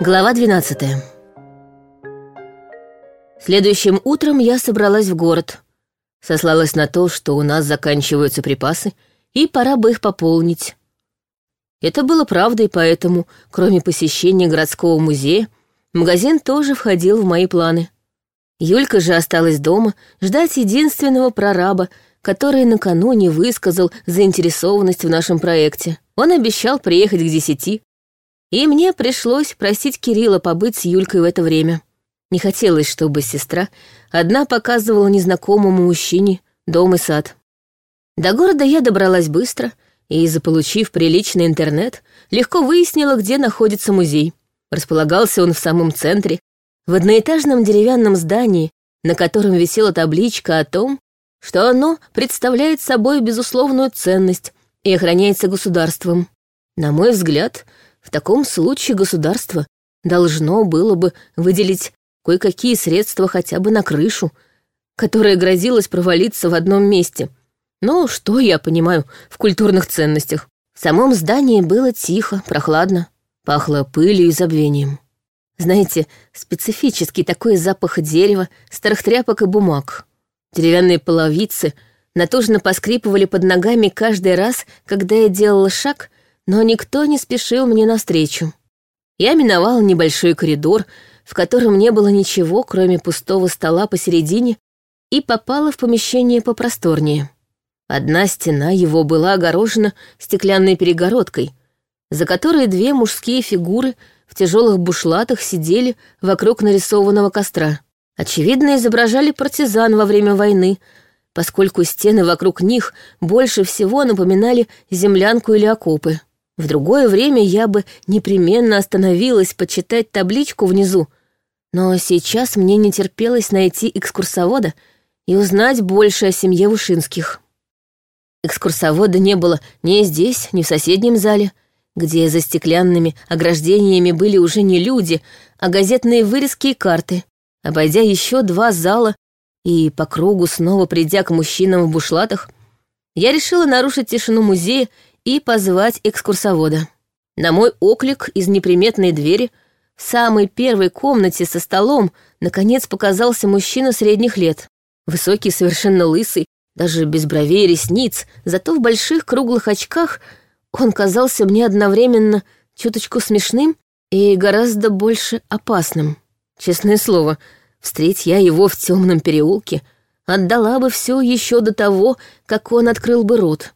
Глава 12 Следующим утром я собралась в город. Сослалась на то, что у нас заканчиваются припасы, и пора бы их пополнить. Это было правдой, поэтому, кроме посещения городского музея, магазин тоже входил в мои планы. Юлька же осталась дома ждать единственного прораба, который накануне высказал заинтересованность в нашем проекте. Он обещал приехать к десяти, и мне пришлось просить Кирилла побыть с Юлькой в это время. Не хотелось, чтобы сестра одна показывала незнакомому мужчине дом и сад. До города я добралась быстро и, заполучив приличный интернет, легко выяснила, где находится музей. Располагался он в самом центре, в одноэтажном деревянном здании, на котором висела табличка о том, что оно представляет собой безусловную ценность и охраняется государством. На мой взгляд, в таком случае государство должно было бы выделить кое-какие средства хотя бы на крышу, которая грозилась провалиться в одном месте. Ну, что я понимаю в культурных ценностях? В самом здании было тихо, прохладно, пахло пылью и забвением. Знаете, специфический такой запах дерева, старых тряпок и бумаг. Деревянные половицы натужно поскрипывали под ногами каждый раз, когда я делала шаг, но никто не спешил мне навстречу. Я миновала небольшой коридор, в котором не было ничего, кроме пустого стола посередине, и попала в помещение попросторнее. Одна стена его была огорожена стеклянной перегородкой, за которой две мужские фигуры в тяжелых бушлатах сидели вокруг нарисованного костра. Очевидно, изображали партизан во время войны, поскольку стены вокруг них больше всего напоминали землянку или окопы. В другое время я бы непременно остановилась почитать табличку внизу, но сейчас мне не терпелось найти экскурсовода и узнать больше о семье Вышинских. Экскурсовода не было ни здесь, ни в соседнем зале, где за стеклянными ограждениями были уже не люди, а газетные вырезки и карты. Обойдя еще два зала и по кругу снова придя к мужчинам в бушлатах, я решила нарушить тишину музея и позвать экскурсовода. На мой оклик из неприметной двери — в самой первой комнате со столом наконец показался мужчина средних лет. Высокий, совершенно лысый, даже без бровей и ресниц, зато в больших круглых очках он казался мне одновременно чуточку смешным и гораздо больше опасным. Честное слово, встреть я его в темном переулке, отдала бы все еще до того, как он открыл бы рот.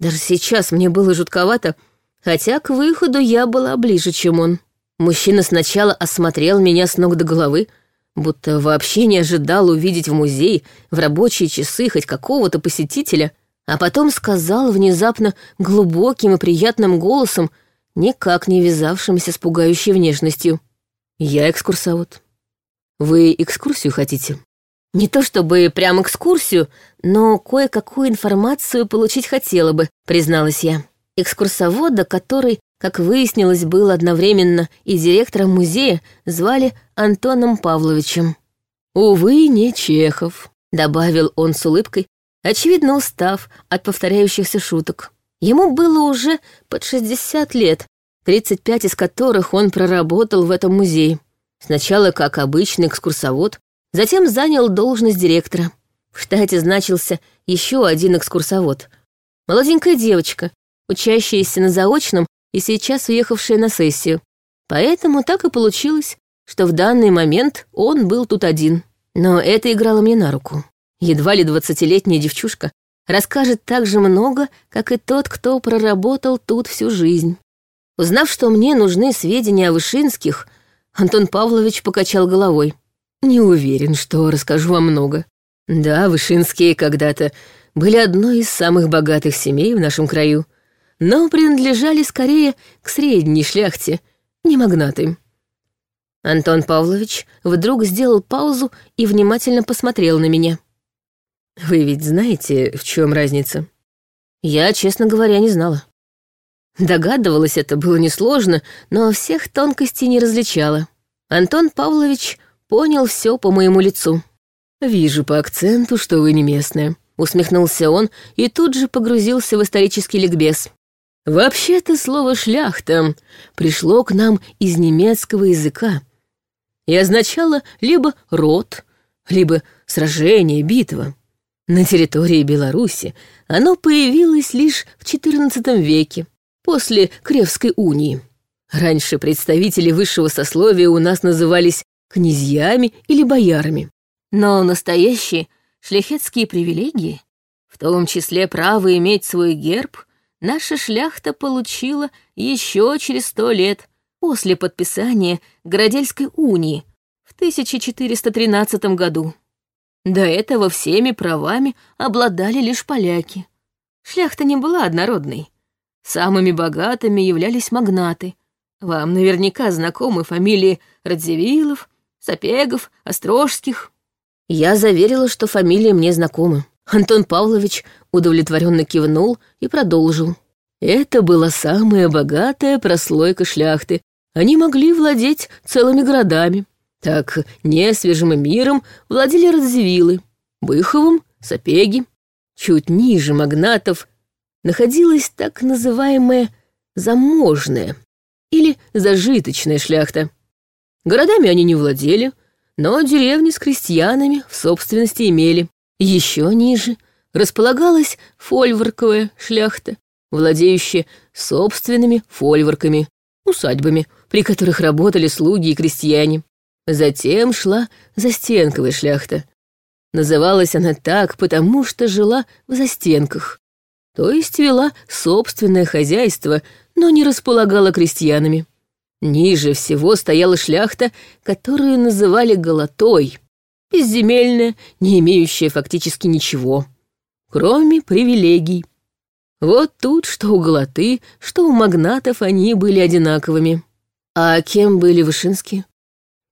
Даже сейчас мне было жутковато, хотя к выходу я была ближе, чем он. Мужчина сначала осмотрел меня с ног до головы, будто вообще не ожидал увидеть в музее в рабочие часы хоть какого-то посетителя, а потом сказал внезапно глубоким и приятным голосом, никак не вязавшимся с пугающей внешностью. «Я экскурсовод. Вы экскурсию хотите?» Не то чтобы прям экскурсию, но кое-какую информацию получить хотела бы, призналась я. Экскурсовода, который как выяснилось, был одновременно и директором музея, звали Антоном Павловичем. «Увы, не Чехов», — добавил он с улыбкой, очевидно устав от повторяющихся шуток. Ему было уже под 60 лет, 35 из которых он проработал в этом музее. Сначала как обычный экскурсовод, затем занял должность директора. В штате значился еще один экскурсовод. Молоденькая девочка, учащаяся на заочном и сейчас уехавшая на сессию. Поэтому так и получилось, что в данный момент он был тут один. Но это играло мне на руку. Едва ли двадцатилетняя девчушка расскажет так же много, как и тот, кто проработал тут всю жизнь. Узнав, что мне нужны сведения о Вышинских, Антон Павлович покачал головой. «Не уверен, что расскажу вам много. Да, Вышинские когда-то были одной из самых богатых семей в нашем краю, но принадлежали скорее к средней шляхте, не магнаты. Антон Павлович вдруг сделал паузу и внимательно посмотрел на меня. «Вы ведь знаете, в чем разница?» Я, честно говоря, не знала. Догадывалась, это было несложно, но всех тонкостей не различала. Антон Павлович понял все по моему лицу. «Вижу по акценту, что вы не местная», — усмехнулся он и тут же погрузился в исторический ликбез. Вообще-то слово «шляхта» пришло к нам из немецкого языка и означало либо «род», либо «сражение», «битва». На территории Беларуси оно появилось лишь в XIV веке, после Кревской унии. Раньше представители высшего сословия у нас назывались князьями или боярами. Но настоящие шляхетские привилегии, в том числе право иметь свой герб, наша шляхта получила еще через сто лет после подписания Городельской унии в 1413 году. До этого всеми правами обладали лишь поляки. Шляхта не была однородной. Самыми богатыми являлись магнаты. Вам наверняка знакомы фамилии Радзивиллов, Сапегов, Острожских. Я заверила, что фамилии мне знакомы. Антон Павлович удовлетворенно кивнул и продолжил. Это была самая богатая прослойка шляхты. Они могли владеть целыми городами. Так несвежим миром владели Радзивиллы, Быховым, Сапеги. Чуть ниже магнатов находилась так называемая заможная или зажиточная шляхта. Городами они не владели, но деревни с крестьянами в собственности имели. Еще ниже располагалась фольворковая шляхта, владеющая собственными фольворками, усадьбами, при которых работали слуги и крестьяне. Затем шла застенковая шляхта. Называлась она так, потому что жила в застенках, то есть вела собственное хозяйство, но не располагала крестьянами. Ниже всего стояла шляхта, которую называли голотой, безземельная, не имеющая фактически ничего, кроме привилегий. Вот тут, что у голоты, что у магнатов они были одинаковыми. А кем были Вышинские?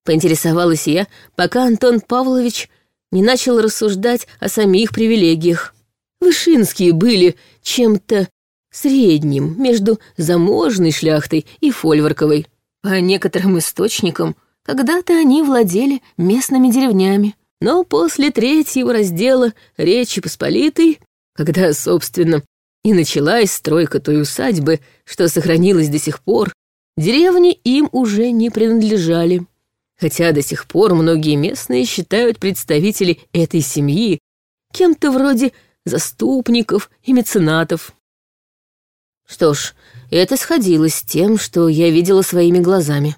Поинтересовалась я, пока Антон Павлович не начал рассуждать о самих привилегиях. Вышинские были чем-то средним между заможной шляхтой и фольворковой. По некоторым источникам, когда-то они владели местными деревнями. Но после третьего раздела Речи Посполитой, когда, собственно, и началась стройка той усадьбы, что сохранилась до сих пор, деревни им уже не принадлежали. Хотя до сих пор многие местные считают представителей этой семьи кем-то вроде заступников и меценатов. Что ж, это сходилось с тем, что я видела своими глазами.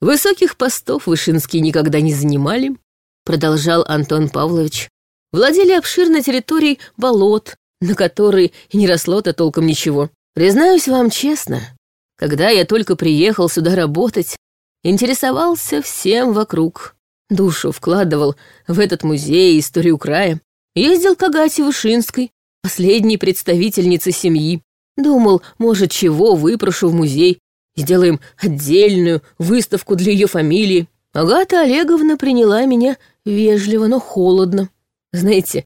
Высоких постов Вышинские никогда не занимали, продолжал Антон Павлович. Владели обширной территорией болот, на которой и не росло-то толком ничего. Признаюсь вам честно, когда я только приехал сюда работать, интересовался всем вокруг. Душу вкладывал в этот музей историю края. Ездил к Агате Вышинской, последней представительнице семьи. Думал, может, чего выпрошу в музей. Сделаем отдельную выставку для ее фамилии. Агата Олеговна приняла меня вежливо, но холодно. Знаете,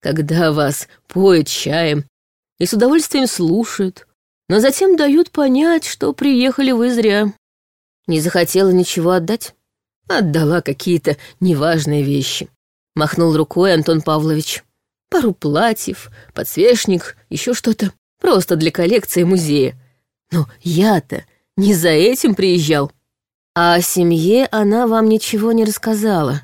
когда вас поют чаем и с удовольствием слушают, но затем дают понять, что приехали вы зря. Не захотела ничего отдать? Отдала какие-то неважные вещи. Махнул рукой Антон Павлович. Пару платьев, подсвечник, еще что-то. Просто для коллекции музея. Но я-то не за этим приезжал. А о семье она вам ничего не рассказала,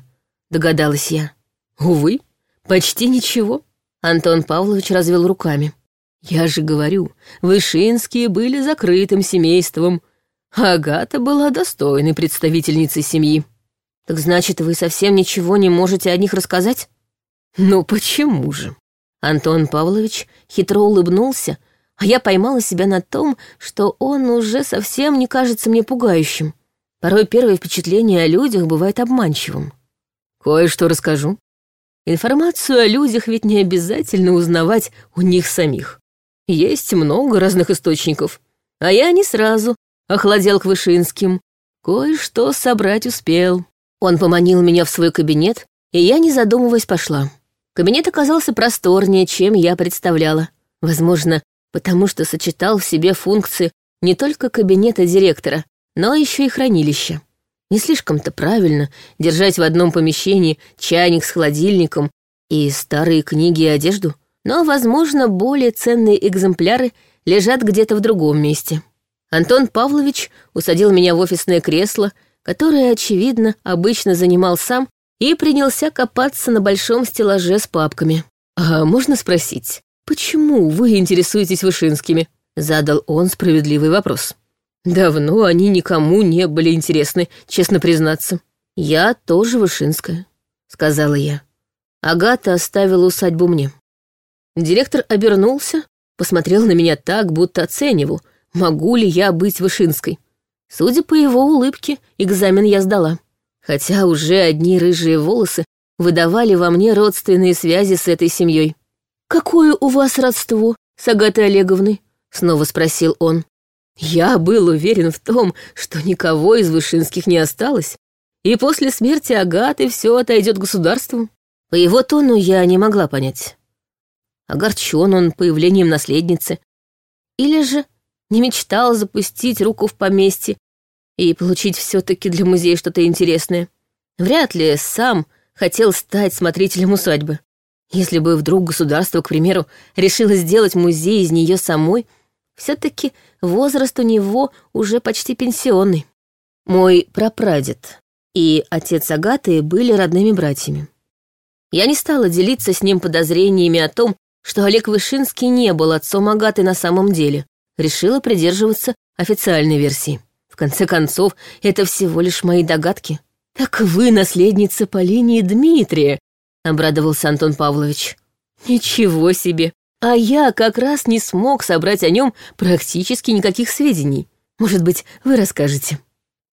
догадалась я. Увы, почти ничего. Антон Павлович развел руками. Я же говорю, Вышинские были закрытым семейством, Агата была достойной представительницей семьи. Так значит, вы совсем ничего не можете о них рассказать? Ну почему же? Антон Павлович хитро улыбнулся, а я поймала себя на том, что он уже совсем не кажется мне пугающим. Порой первое впечатление о людях бывает обманчивым. Кое-что расскажу. Информацию о людях ведь не обязательно узнавать у них самих. Есть много разных источников, а я не сразу охладел к Вышинским. Кое-что собрать успел. Он поманил меня в свой кабинет, и я, не задумываясь, пошла. Кабинет оказался просторнее, чем я представляла. Возможно, потому что сочетал в себе функции не только кабинета директора, но еще и хранилища. Не слишком-то правильно держать в одном помещении чайник с холодильником и старые книги и одежду, но, возможно, более ценные экземпляры лежат где-то в другом месте. Антон Павлович усадил меня в офисное кресло, которое, очевидно, обычно занимал сам, и принялся копаться на большом стеллаже с папками. «А можно спросить, почему вы интересуетесь Вышинскими?» — задал он справедливый вопрос. «Давно они никому не были интересны, честно признаться. Я тоже Вышинская», — сказала я. Агата оставила усадьбу мне. Директор обернулся, посмотрел на меня так, будто оценивал, могу ли я быть Вышинской. Судя по его улыбке, экзамен я сдала. Хотя уже одни рыжие волосы выдавали во мне родственные связи с этой семьей. «Какое у вас родство с Агатой Олеговной?» — снова спросил он. Я был уверен в том, что никого из Вышинских не осталось, и после смерти Агаты все отойдет государству. По его тону я не могла понять. Огорчен он появлением наследницы. Или же не мечтал запустить руку в поместье и получить все таки для музея что-то интересное. Вряд ли сам хотел стать смотрителем усадьбы. Если бы вдруг государство, к примеру, решило сделать музей из нее самой, все таки возраст у него уже почти пенсионный. Мой прапрадед и отец Агаты были родными братьями. Я не стала делиться с ним подозрениями о том, что Олег Вышинский не был отцом Агаты на самом деле. Решила придерживаться официальной версии. В конце концов, это всего лишь мои догадки. «Так вы наследница по линии Дмитрия», — обрадовался Антон Павлович. «Ничего себе! А я как раз не смог собрать о нем практически никаких сведений. Может быть, вы расскажете?»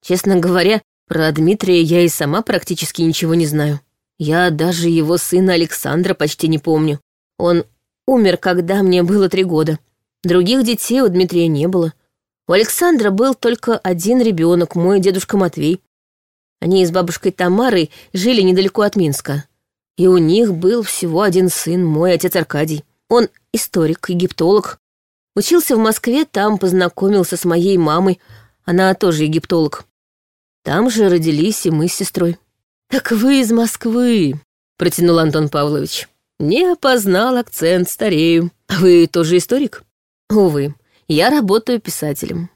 Честно говоря, про Дмитрия я и сама практически ничего не знаю. Я даже его сына Александра почти не помню. Он умер, когда мне было три года. Других детей у Дмитрия не было. У Александра был только один ребенок, мой дедушка Матвей. Они с бабушкой Тамарой жили недалеко от Минска. И у них был всего один сын, мой отец Аркадий. Он историк, египтолог. Учился в Москве, там познакомился с моей мамой. Она тоже египтолог. Там же родились и мы с сестрой. «Так вы из Москвы», — протянул Антон Павлович. «Не опознал акцент, старею. Вы тоже историк?» «Увы, я работаю писателем».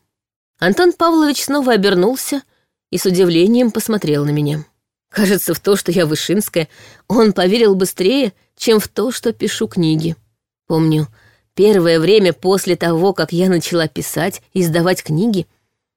Антон Павлович снова обернулся и с удивлением посмотрел на меня. Кажется, в то, что я Вышинская, он поверил быстрее, чем в то, что пишу книги. Помню, первое время после того, как я начала писать и издавать книги,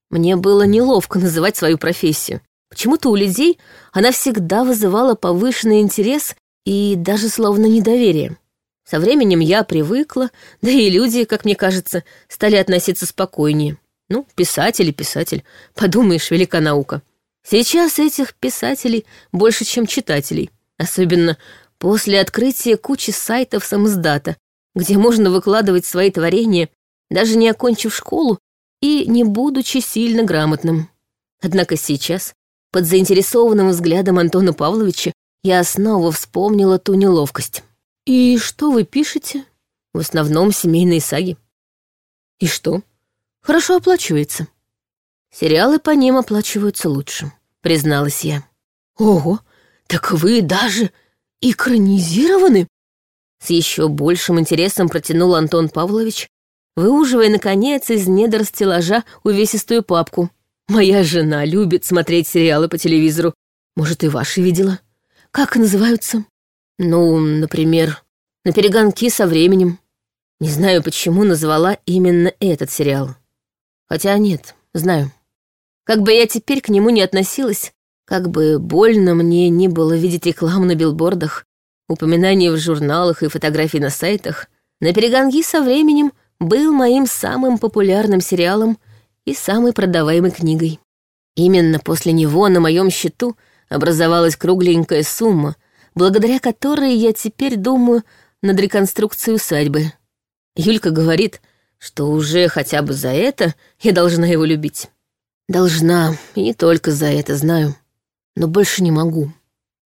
мне было неловко называть свою профессию. Почему-то у людей она всегда вызывала повышенный интерес и даже словно недоверие. Со временем я привыкла, да и люди, как мне кажется, стали относиться спокойнее. Ну, писатель и писатель, подумаешь, велика наука. Сейчас этих писателей больше, чем читателей. Особенно после открытия кучи сайтов самоздата, где можно выкладывать свои творения, даже не окончив школу и не будучи сильно грамотным. Однако сейчас, под заинтересованным взглядом Антона Павловича, я снова вспомнила ту неловкость. «И что вы пишете?» «В основном семейные саги». «И что?» «Хорошо оплачивается». «Сериалы по ним оплачиваются лучше», — призналась я. «Ого, так вы даже экранизированы?» С еще большим интересом протянул Антон Павлович, выуживая, наконец, из недр стеллажа увесистую папку. «Моя жена любит смотреть сериалы по телевизору. Может, и ваши видела? Как называются?» «Ну, например, «На перегонки со временем». Не знаю, почему назвала именно этот сериал. Хотя нет, знаю. Как бы я теперь к нему не относилась, как бы больно мне не было видеть рекламу на билбордах, упоминания в журналах и фотографии на сайтах, «На перегонки со временем» был моим самым популярным сериалом и самой продаваемой книгой. Именно после него на моем счету образовалась кругленькая сумма, благодаря которой я теперь думаю над реконструкцией усадьбы. Юлька говорит, что уже хотя бы за это я должна его любить. Должна, и не только за это знаю. Но больше не могу.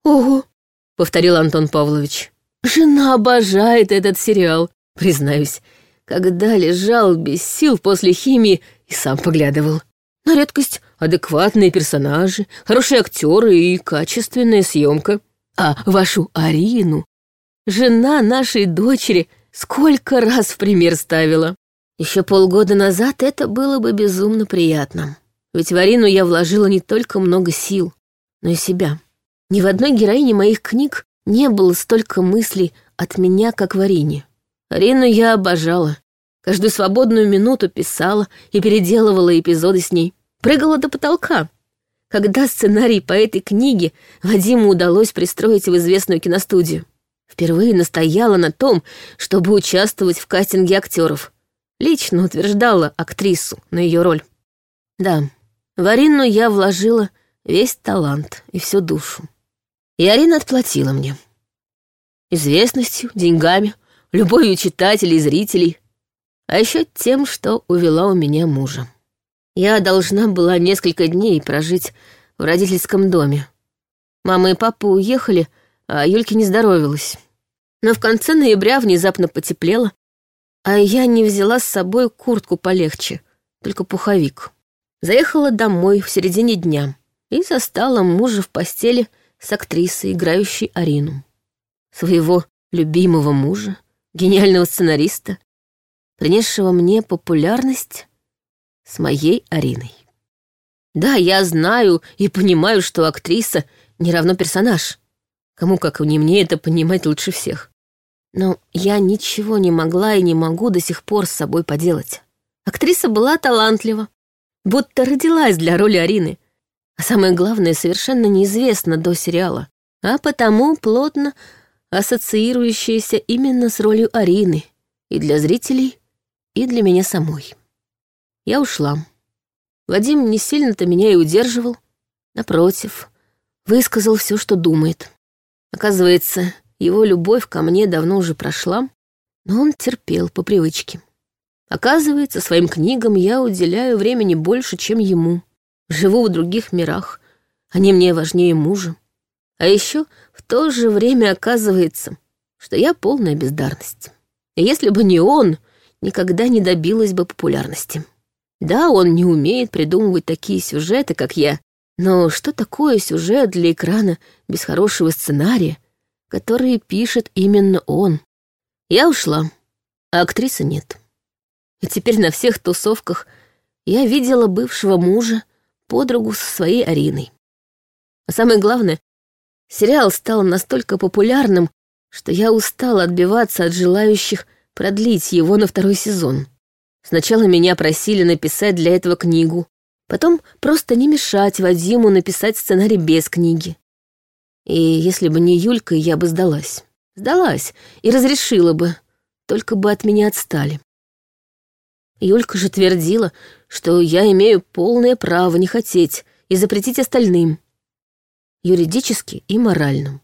«Ого!» — повторил Антон Павлович. «Жена обожает этот сериал, признаюсь когда лежал без сил после химии и сам поглядывал. На редкость адекватные персонажи, хорошие актеры и качественная съемка. А вашу Арину, жена нашей дочери, сколько раз в пример ставила. Еще полгода назад это было бы безумно приятно. Ведь в Арину я вложила не только много сил, но и себя. Ни в одной героине моих книг не было столько мыслей от меня, как в Арине. Арину я обожала. Каждую свободную минуту писала и переделывала эпизоды с ней. Прыгала до потолка. Когда сценарий по этой книге Вадиму удалось пристроить в известную киностудию. Впервые настояла на том, чтобы участвовать в кастинге актеров. Лично утверждала актрису на ее роль. Да, в Арину я вложила весь талант и всю душу. И Арина отплатила мне. Известностью, деньгами, любовью читателей и зрителей, а еще тем, что увела у меня мужа. Я должна была несколько дней прожить в родительском доме. Мама и папа уехали, а Юльке не здоровилась. Но в конце ноября внезапно потеплело, а я не взяла с собой куртку полегче, только пуховик. Заехала домой в середине дня и застала мужа в постели с актрисой, играющей Арину. Своего любимого мужа, гениального сценариста, принесшего мне популярность с моей Ариной. Да, я знаю и понимаю, что актриса не равно персонаж. Кому, как не мне, это понимать лучше всех. Но я ничего не могла и не могу до сих пор с собой поделать. Актриса была талантлива, будто родилась для роли Арины. А самое главное, совершенно неизвестно до сериала, а потому плотно ассоциирующаяся именно с ролью Арины и для зрителей, и для меня самой. Я ушла. Вадим не сильно-то меня и удерживал. Напротив, высказал все, что думает. Оказывается, его любовь ко мне давно уже прошла, но он терпел по привычке. Оказывается, своим книгам я уделяю времени больше, чем ему. Живу в других мирах, они мне важнее мужа. А еще в то же время оказывается, что я полная бездарность. И если бы не он, никогда не добилась бы популярности. Да, он не умеет придумывать такие сюжеты, как я, но что такое сюжет для экрана без хорошего сценария, который пишет именно он? Я ушла, а актрисы нет. И теперь на всех тусовках я видела бывшего мужа, подругу со своей Ариной. А самое главное, сериал стал настолько популярным, что я устала отбиваться от желающих продлить его на второй сезон. Сначала меня просили написать для этого книгу, потом просто не мешать Вадиму написать сценарий без книги. И если бы не Юлька, я бы сдалась. Сдалась и разрешила бы, только бы от меня отстали. Юлька же твердила, что я имею полное право не хотеть и запретить остальным. Юридически и морально.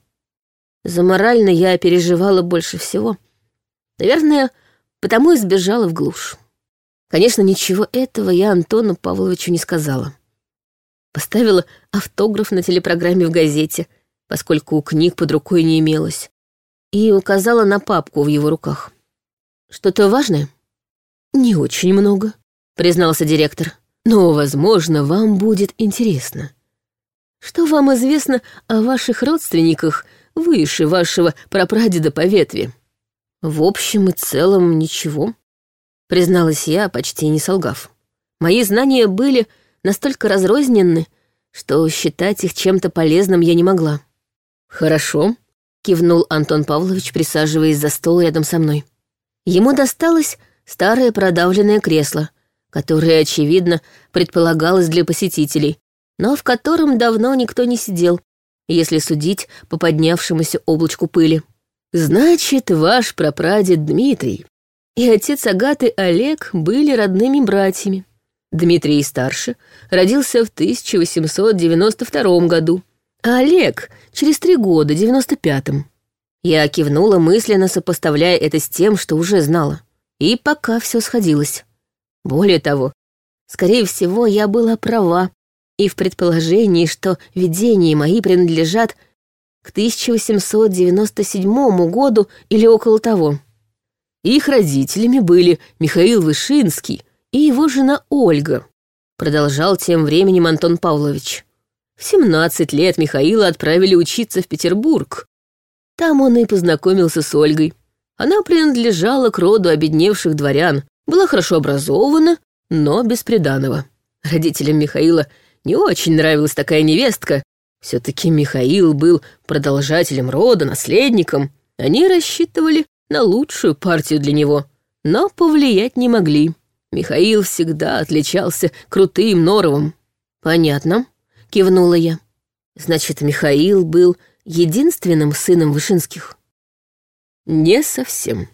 За морально я переживала больше всего. Наверное, потому и сбежала в глушь. Конечно, ничего этого я Антону Павловичу не сказала. Поставила автограф на телепрограмме в газете, поскольку книг под рукой не имелось, и указала на папку в его руках. «Что-то важное?» «Не очень много», — признался директор. «Но, возможно, вам будет интересно. Что вам известно о ваших родственниках выше вашего прапрадеда по ветви?» «В общем и целом ничего», призналась я, почти не солгав. Мои знания были настолько разрознены, что считать их чем-то полезным я не могла. «Хорошо», — кивнул Антон Павлович, присаживаясь за стол рядом со мной. Ему досталось старое продавленное кресло, которое, очевидно, предполагалось для посетителей, но в котором давно никто не сидел, если судить по поднявшемуся облачку пыли. «Значит, ваш прапрадед Дмитрий и отец Агаты Олег были родными братьями. Дмитрий старше родился в 1892 году, а Олег через три года, 95-м. Я кивнула мысленно, сопоставляя это с тем, что уже знала. И пока все сходилось. Более того, скорее всего, я была права и в предположении, что видения мои принадлежат к 1897 году или около того. Их родителями были Михаил Вышинский и его жена Ольга, продолжал тем временем Антон Павлович. В 17 лет Михаила отправили учиться в Петербург. Там он и познакомился с Ольгой. Она принадлежала к роду обедневших дворян, была хорошо образована, но без приданого. Родителям Михаила не очень нравилась такая невестка. все таки Михаил был продолжателем рода, наследником. Они рассчитывали на лучшую партию для него, но повлиять не могли. Михаил всегда отличался крутым норовом. «Понятно», — кивнула я. «Значит, Михаил был единственным сыном Вышинских?» «Не совсем.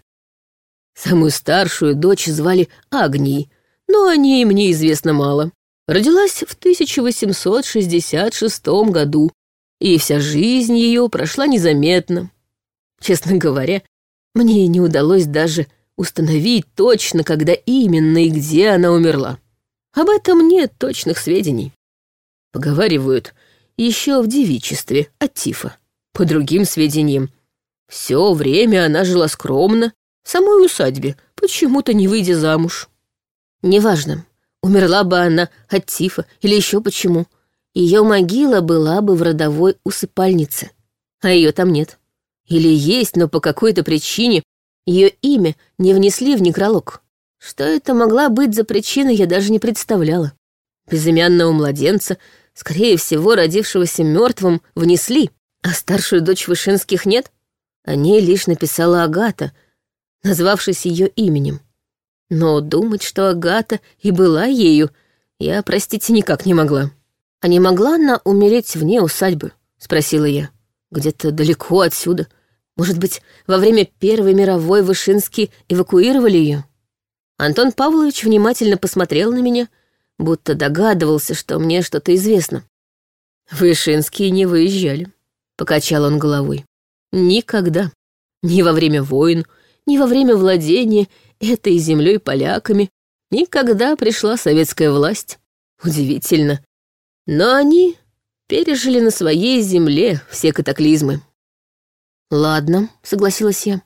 Самую старшую дочь звали Агнией, но о ней мне известно мало. Родилась в 1866 году, и вся жизнь ее прошла незаметно. Честно говоря, мне не удалось даже установить точно, когда именно и где она умерла. Об этом нет точных сведений. Поговаривают, еще в девичестве от тифа. По другим сведениям, все время она жила скромно, в самой усадьбе, почему-то не выйдя замуж. Неважно, умерла бы она от тифа или еще почему. Ее могила была бы в родовой усыпальнице, а ее там нет. Или есть, но по какой-то причине ее имя не внесли в некролог. Что это могла быть за причина, я даже не представляла. Безымянного младенца, скорее всего, родившегося мертвым, внесли, а старшую дочь Вышинских нет. О ней лишь написала Агата, назвавшись ее именем. Но думать, что Агата и была ею, я, простите, никак не могла. «А не могла она умереть вне усадьбы?» — спросила я. «Где-то далеко отсюда. Может быть, во время Первой мировой Вышинские эвакуировали ее?» Антон Павлович внимательно посмотрел на меня, будто догадывался, что мне что-то известно. «Вышинские не выезжали», — покачал он головой. «Никогда. Ни во время войн, ни во время владения этой землей поляками, никогда пришла советская власть. Удивительно. Но они пережили на своей земле все катаклизмы. «Ладно», — согласилась я.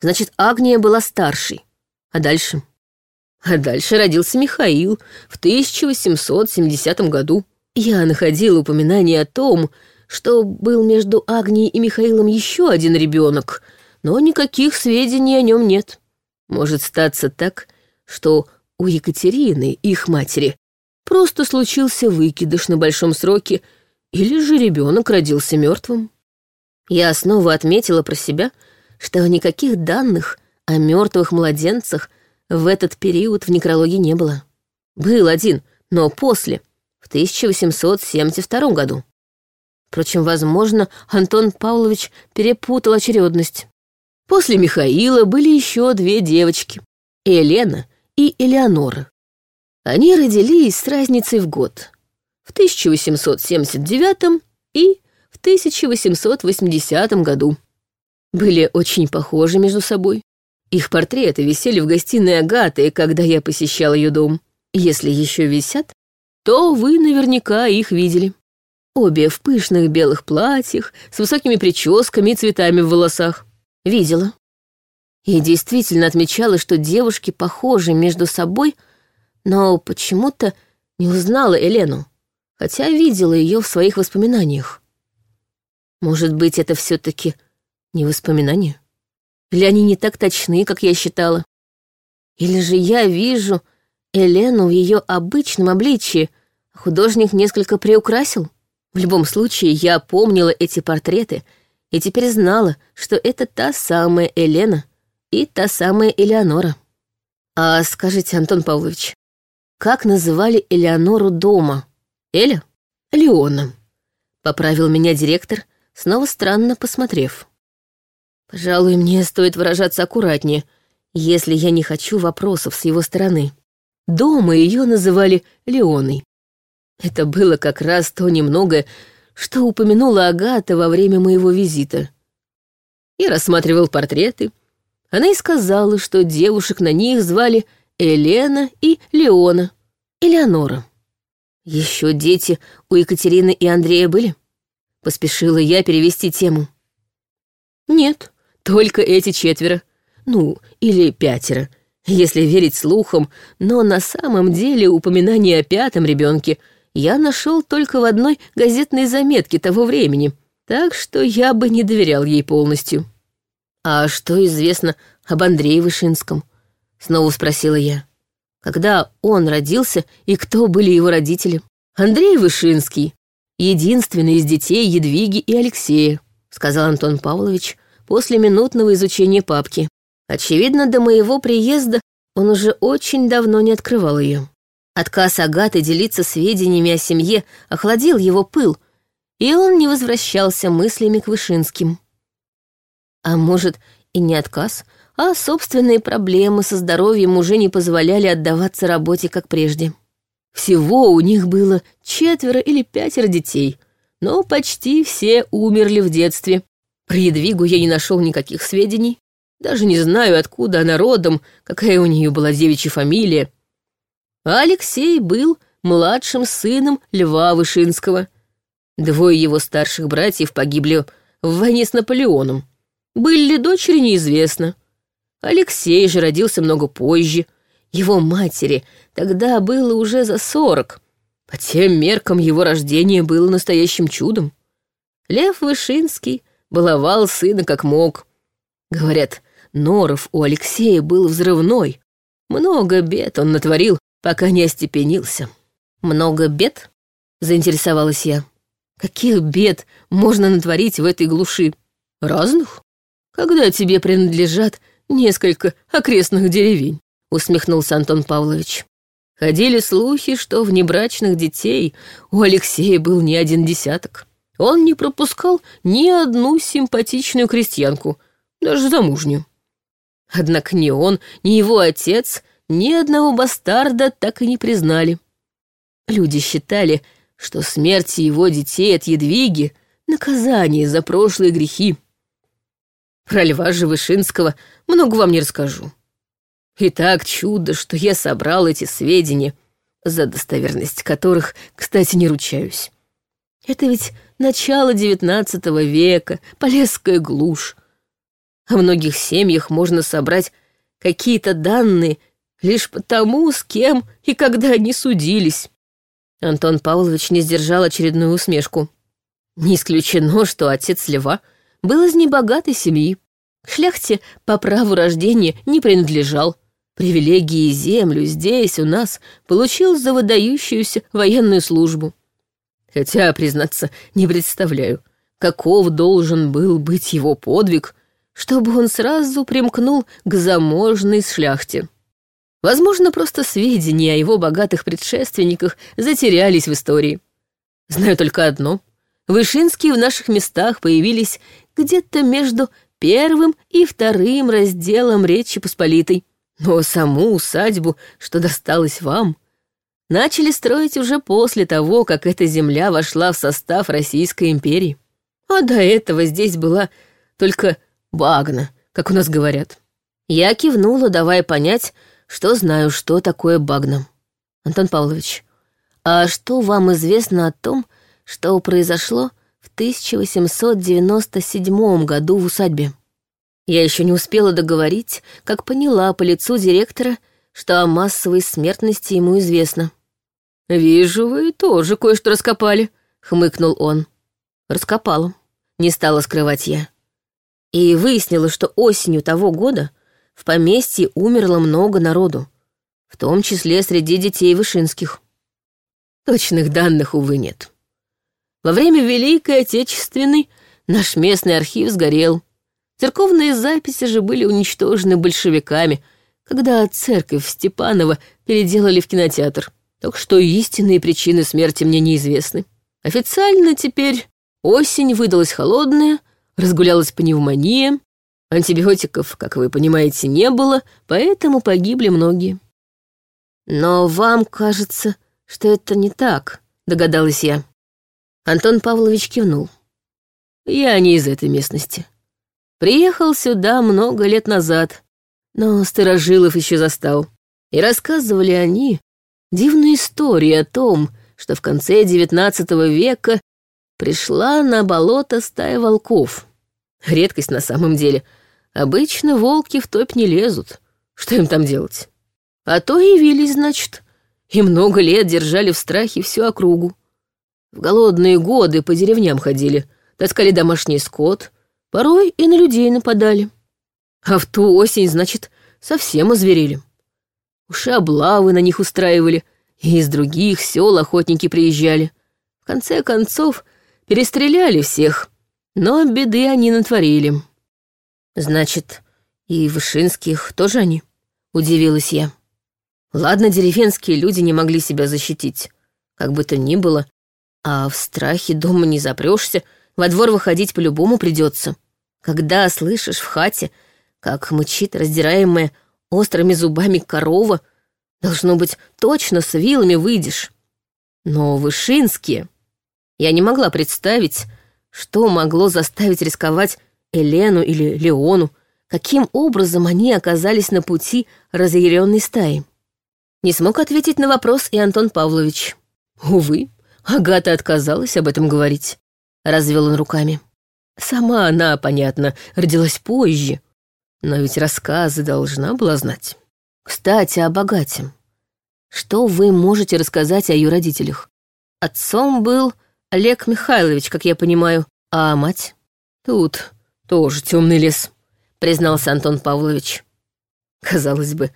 «Значит, Агния была старшей. А дальше?» А дальше родился Михаил в 1870 году. Я находила упоминание о том, что был между Агнией и Михаилом еще один ребенок, но никаких сведений о нем нет. Может статься так, что у Екатерины, их матери, просто случился выкидыш на большом сроке, или же ребенок родился мертвым. Я снова отметила про себя, что никаких данных о мертвых младенцах в этот период в некрологе не было. Был один, но после, в 1872 году. Впрочем, возможно, Антон Павлович перепутал очередность. После Михаила были еще две девочки — Елена и Элеонора. Они родились с разницей в год. В 1879 и в 1880 году. Были очень похожи между собой. Их портреты висели в гостиной Агаты, когда я посещал ее дом. Если еще висят, то вы наверняка их видели. Обе в пышных белых платьях, с высокими прическами и цветами в волосах. Видела. И действительно отмечала, что девушки похожи между собой, но почему-то не узнала Елену, хотя видела ее в своих воспоминаниях. Может быть, это все таки не воспоминания? Или они не так точны, как я считала? Или же я вижу Елену в ее обычном обличии, а художник несколько приукрасил? В любом случае, я помнила эти портреты и теперь знала, что это та самая Елена и та самая Элеонора. А скажите, Антон Павлович, как называли Элеонору дома? Эля? Леона. Поправил меня директор, снова странно посмотрев. Пожалуй, мне стоит выражаться аккуратнее, если я не хочу вопросов с его стороны. Дома ее называли Леоной. Это было как раз то немногое, что упомянула Агата во время моего визита. Я рассматривал портреты. Она и сказала, что девушек на них звали Елена и Леона, Элеонора. Еще дети у Екатерины и Андрея были? Поспешила я перевести тему. Нет, только эти четверо. Ну, или пятеро, если верить слухам, но на самом деле упоминание о пятом ребенке я нашел только в одной газетной заметке того времени, так что я бы не доверял ей полностью. А что известно об Андрее Вышинском? Снова спросила я. Когда он родился и кто были его родители? Андрей Вышинский, единственный из детей Едвиги и Алексея, сказал Антон Павлович после минутного изучения папки. Очевидно, до моего приезда он уже очень давно не открывал ее. Отказ Агаты делиться сведениями о семье охладил его пыл, и он не возвращался мыслями к Вышинским. А может, и не отказ, а собственные проблемы со здоровьем уже не позволяли отдаваться работе, как прежде. Всего у них было четверо или пятеро детей, но почти все умерли в детстве. Про Едвигу я не нашел никаких сведений, даже не знаю, откуда она родом, какая у нее была девичья фамилия. А Алексей был младшим сыном Льва Вышинского. Двое его старших братьев погибли в войне с Наполеоном. Были ли дочери, неизвестно. Алексей же родился много позже. Его матери тогда было уже за сорок. По тем меркам его рождение было настоящим чудом. Лев Вышинский баловал сына как мог. Говорят, норов у Алексея был взрывной. Много бед он натворил, пока не остепенился. «Много бед?» — заинтересовалась я. «Каких бед можно натворить в этой глуши? Разных?» когда тебе принадлежат несколько окрестных деревень», — усмехнулся Антон Павлович. Ходили слухи, что внебрачных детей у Алексея был не один десяток. Он не пропускал ни одну симпатичную крестьянку, даже замужнюю. Однако ни он, ни его отец ни одного бастарда так и не признали. Люди считали, что смерть его детей от едвиги — наказание за прошлые грехи. Про Льва Живышинского много вам не расскажу. И так чудо, что я собрал эти сведения, за достоверность которых, кстати, не ручаюсь. Это ведь начало девятнадцатого века, Полесская глушь. О многих семьях можно собрать какие-то данные лишь потому, с кем и когда они судились. Антон Павлович не сдержал очередную усмешку. Не исключено, что отец Льва — был из небогатой семьи. Шляхте по праву рождения не принадлежал. Привилегии землю здесь у нас получил за выдающуюся военную службу. Хотя, признаться, не представляю, каков должен был быть его подвиг, чтобы он сразу примкнул к заможной шляхте. Возможно, просто сведения о его богатых предшественниках затерялись в истории. Знаю только одно. Вышинские в наших местах появились где-то между первым и вторым разделом Речи Посполитой. Но саму усадьбу, что досталось вам, начали строить уже после того, как эта земля вошла в состав Российской империи. А до этого здесь была только багна, как у нас говорят. Я кивнула, давая понять, что знаю, что такое багна. Антон Павлович, а что вам известно о том, что произошло в 1897 году в усадьбе. Я еще не успела договорить, как поняла по лицу директора, что о массовой смертности ему известно. «Вижу, вы тоже кое-что раскопали», — хмыкнул он. «Раскопала», — не стала скрывать я. И выяснила, что осенью того года в поместье умерло много народу, в том числе среди детей Вышинских. Точных данных, увы, нет. Во время Великой Отечественной наш местный архив сгорел. Церковные записи же были уничтожены большевиками, когда церковь Степанова переделали в кинотеатр. Так что истинные причины смерти мне неизвестны. Официально теперь осень выдалась холодная, разгулялась пневмония, антибиотиков, как вы понимаете, не было, поэтому погибли многие. Но вам кажется, что это не так, догадалась я. Антон Павлович кивнул. «Я не из этой местности. Приехал сюда много лет назад, но Старожилов еще застал. И рассказывали они дивную историю о том, что в конце XIX века пришла на болото стая волков. Редкость на самом деле. Обычно волки в топь не лезут. Что им там делать? А то явились, значит, и много лет держали в страхе всю округу. В голодные годы по деревням ходили, таскали домашний скот, порой и на людей нападали. А в ту осень, значит, совсем озверели. Уж облавы на них устраивали, и из других сел охотники приезжали. В конце концов, перестреляли всех, но беды они натворили. Значит, и Вышинских тоже они? Удивилась я. Ладно, деревенские люди не могли себя защитить, как бы то ни было, а в страхе дома не запрешься, во двор выходить по-любому придется. Когда слышишь в хате, как мычит раздираемая острыми зубами корова, должно быть, точно с вилами выйдешь. Но Вышинские... Я не могла представить, что могло заставить рисковать Елену или Леону, каким образом они оказались на пути разъяренной стаи. Не смог ответить на вопрос и Антон Павлович. Увы, Агата отказалась об этом говорить. Развел он руками. Сама она, понятно, родилась позже, но ведь рассказы должна была знать. Кстати, о богате. Что вы можете рассказать о ее родителях? Отцом был Олег Михайлович, как я понимаю, а мать? Тут тоже темный лес, признался Антон Павлович. Казалось бы,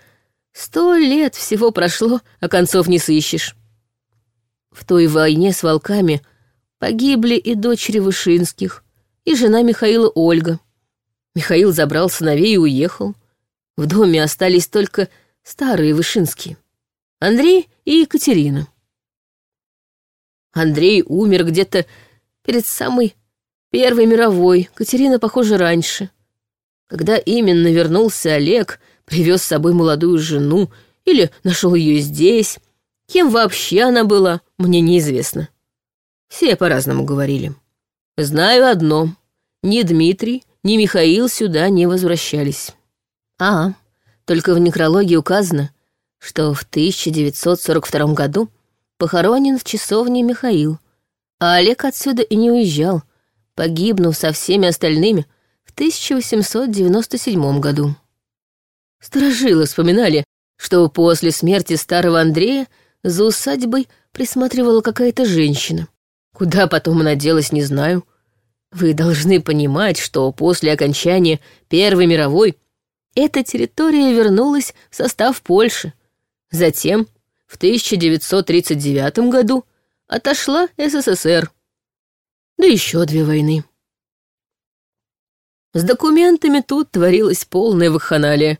сто лет всего прошло, а концов не сыщешь. В той войне с волками погибли и дочери Вышинских, и жена Михаила Ольга. Михаил забрал сыновей и уехал. В доме остались только старые Вышинские. Андрей и Екатерина. Андрей умер где-то перед самой Первой мировой, Катерина, похоже, раньше. Когда именно вернулся Олег, привез с собой молодую жену или нашел ее здесь, кем вообще она была, мне неизвестно. Все по-разному говорили. Знаю одно. Ни Дмитрий, ни Михаил сюда не возвращались. А, только в некрологии указано, что в 1942 году похоронен в часовне Михаил, а Олег отсюда и не уезжал, погибнув со всеми остальными в 1897 году. Сторожилы вспоминали, что после смерти старого Андрея за усадьбой присматривала какая-то женщина. Куда потом она делась, не знаю. Вы должны понимать, что после окончания Первой мировой эта территория вернулась в состав Польши. Затем в 1939 году отошла СССР. Да еще две войны. С документами тут творилась полная вахханалия,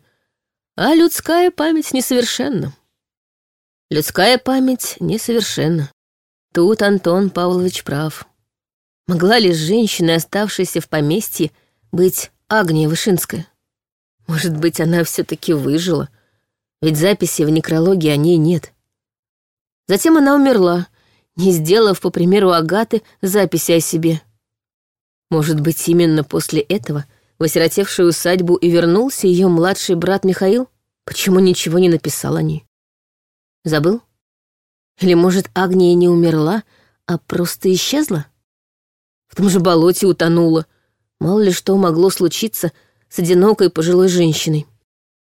а людская память несовершенна. Людская память несовершенна. Тут Антон Павлович прав. Могла ли женщина, оставшаяся в поместье, быть Агния Вышинская? Может быть, она все таки выжила, ведь записи в некрологе о ней нет. Затем она умерла, не сделав, по примеру Агаты, записи о себе. Может быть, именно после этого в осиротевшую усадьбу и вернулся ее младший брат Михаил? Почему ничего не написал о ней? Забыл? Или, может, Агния не умерла, а просто исчезла? В том же болоте утонула. Мало ли что могло случиться с одинокой пожилой женщиной.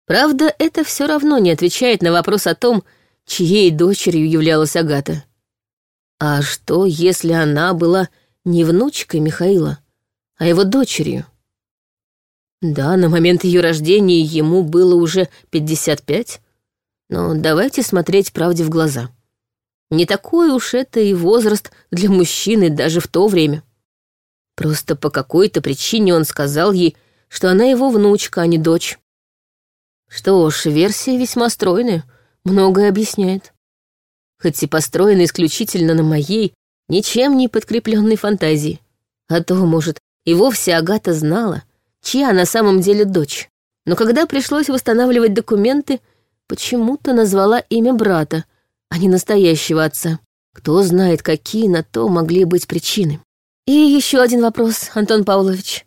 Правда, это все равно не отвечает на вопрос о том, чьей дочерью являлась Агата. А что, если она была не внучкой Михаила, а его дочерью? Да, на момент ее рождения ему было уже 55, но давайте смотреть правде в глаза. Не такой уж это и возраст для мужчины даже в то время. Просто по какой-то причине он сказал ей, что она его внучка, а не дочь. Что ж, версия весьма стройная — многое объясняет. Хоть и построена исключительно на моей, ничем не подкрепленной фантазии. А то, может, и вовсе Агата знала, чья на самом деле дочь. Но когда пришлось восстанавливать документы, почему-то назвала имя брата, а не настоящего отца. Кто знает, какие на то могли быть причины. И еще один вопрос, Антон Павлович.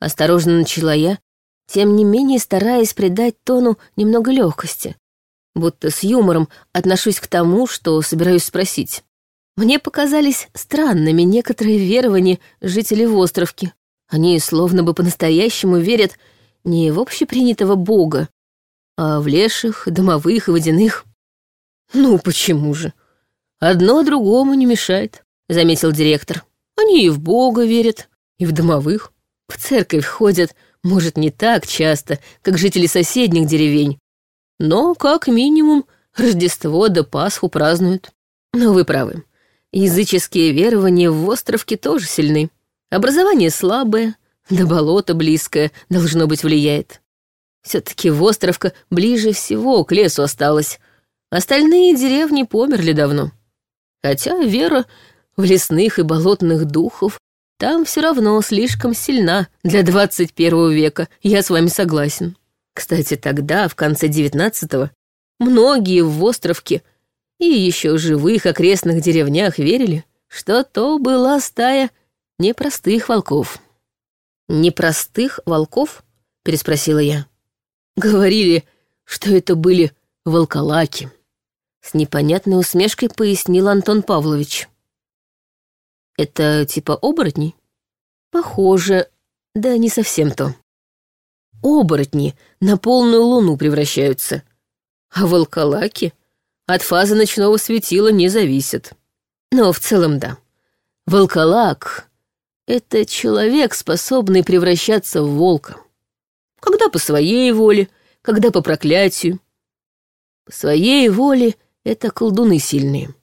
Осторожно начала я, тем не менее стараясь придать тону немного легкости, будто с юмором отношусь к тому, что собираюсь спросить. Мне показались странными некоторые верования жителей в островке. Они словно бы по-настоящему верят не в общепринятого бога, а в леших, домовых и водяных. Ну, почему же? Одно другому не мешает, заметил директор. Они и в бога верят, и в домовых. В церковь ходят, может, не так часто, как жители соседних деревень, Но, как минимум, Рождество да Пасху празднуют. Но вы правы. Языческие верования в островке тоже сильны. Образование слабое, да болото близкое, должно быть, влияет. Все-таки Островка ближе всего к лесу осталась. Остальные деревни померли давно. Хотя вера в лесных и болотных духов там все равно слишком сильна для 21 века, я с вами согласен. Кстати, тогда, в конце девятнадцатого, многие в островке и еще живых окрестных деревнях верили, что то была стая непростых волков. «Непростых волков?» — переспросила я. Говорили, что это были волколаки. С непонятной усмешкой пояснил Антон Павлович. Это типа оборотней? Похоже, да не совсем то. Оборотни на полную луну превращаются, а волколаки от фазы ночного светила не зависят. Но в целом да. Волколак — это человек, способный превращаться в волка. Когда по своей воле, когда по проклятию. По своей воле это колдуны сильные.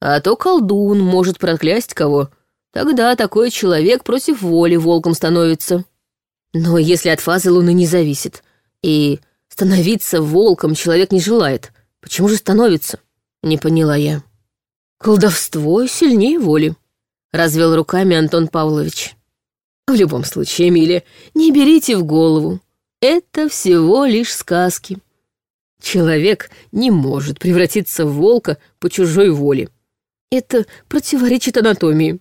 А то колдун может проклясть кого, тогда такой человек против воли волком становится. Но если от фазы Луны не зависит, и становиться волком человек не желает, почему же становится? Не поняла я. Колдовство сильнее воли, развел руками Антон Павлович. В любом случае, Эмилия, не берите в голову. Это всего лишь сказки. Человек не может превратиться в волка по чужой воле. Это противоречит анатомии.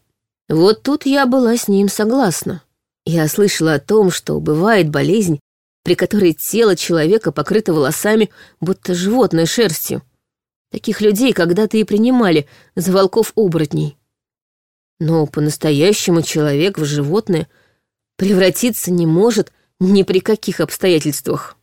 Вот тут я была с ним согласна. Я слышала о том, что бывает болезнь, при которой тело человека покрыто волосами, будто животной шерстью. Таких людей когда-то и принимали за волков-оборотней. Но по-настоящему человек в животное превратиться не может ни при каких обстоятельствах.